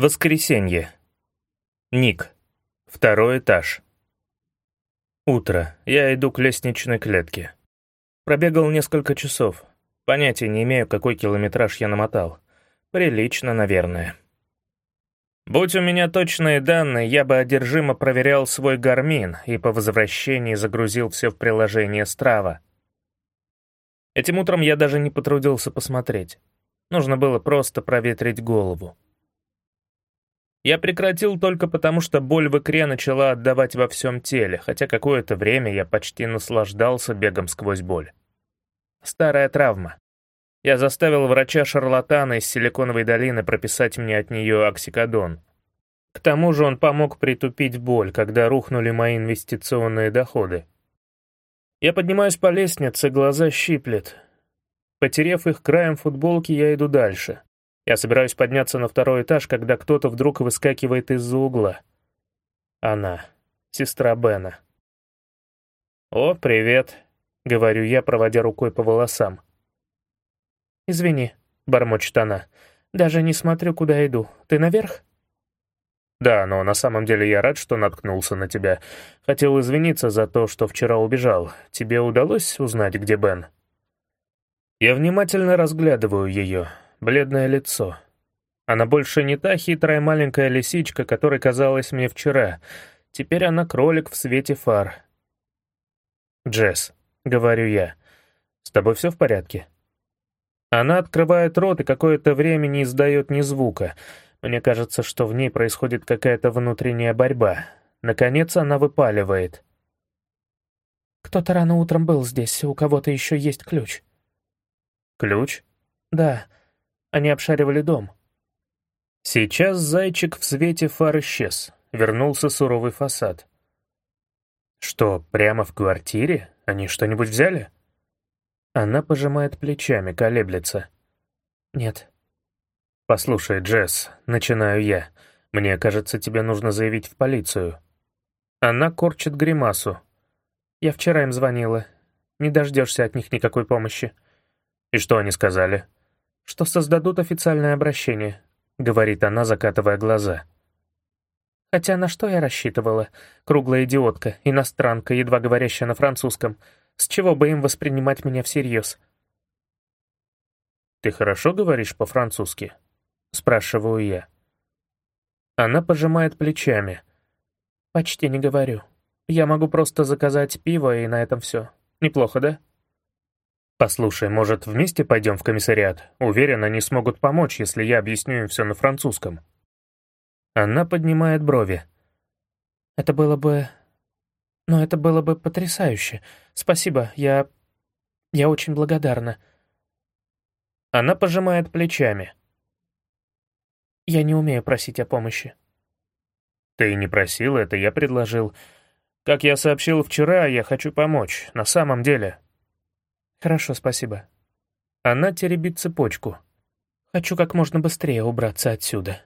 Воскресенье. Ник. Второй этаж. Утро. Я иду к лестничной клетке. Пробегал несколько часов. Понятия не имею, какой километраж я намотал. Прилично, наверное. Будь у меня точные данные, я бы одержимо проверял свой гармин и по возвращении загрузил все в приложение Страва. Этим утром я даже не потрудился посмотреть. Нужно было просто проветрить голову. Я прекратил только потому, что боль в икре начала отдавать во всем теле, хотя какое-то время я почти наслаждался бегом сквозь боль. Старая травма. Я заставил врача-шарлатана из Силиконовой долины прописать мне от нее оксикодон. К тому же он помог притупить боль, когда рухнули мои инвестиционные доходы. Я поднимаюсь по лестнице, глаза щиплет. Потерев их краем футболки, я иду дальше. Я собираюсь подняться на второй этаж, когда кто-то вдруг выскакивает из-за угла. Она, сестра Бена. «О, привет», — говорю я, проводя рукой по волосам. «Извини», — бормочет она, — «даже не смотрю, куда иду. Ты наверх?» «Да, но на самом деле я рад, что наткнулся на тебя. Хотел извиниться за то, что вчера убежал. Тебе удалось узнать, где Бен?» Я внимательно разглядываю ее бледное лицо. Она больше не та хитрая маленькая лисичка, которой казалась мне вчера. Теперь она кролик в свете фар. «Джесс», — говорю я, — «с тобой все в порядке?» Она открывает рот и какое-то время не издает ни звука. Мне кажется, что в ней происходит какая-то внутренняя борьба. Наконец она выпаливает. «Кто-то рано утром был здесь, у кого-то еще есть ключ». «Ключ?» «Да, они обшаривали дом. Сейчас зайчик в свете фар исчез. Вернулся суровый фасад. Что, прямо в квартире? Они что-нибудь взяли? Она пожимает плечами, колеблется. Нет. Послушай, Джесс, начинаю я. Мне кажется, тебе нужно заявить в полицию. Она корчит гримасу. Я вчера им звонила. Не дождешься от них никакой помощи. И что они сказали? — что создадут официальное обращение», — говорит она, закатывая глаза. «Хотя на что я рассчитывала? Круглая идиотка, иностранка, едва говорящая на французском. С чего бы им воспринимать меня всерьез?» «Ты хорошо говоришь по-французски?» — спрашиваю я. Она пожимает плечами. «Почти не говорю. Я могу просто заказать пиво, и на этом все. Неплохо, да?» «Послушай, может, вместе пойдем в комиссариат? Уверен, они смогут помочь, если я объясню им все на французском». Она поднимает брови. «Это было бы... Ну, это было бы потрясающе. Спасибо, я... я очень благодарна». Она пожимает плечами. «Я не умею просить о помощи». «Ты не просил, это я предложил. Как я сообщил вчера, я хочу помочь, на самом деле». «Хорошо, спасибо». Она теребит цепочку. «Хочу как можно быстрее убраться отсюда».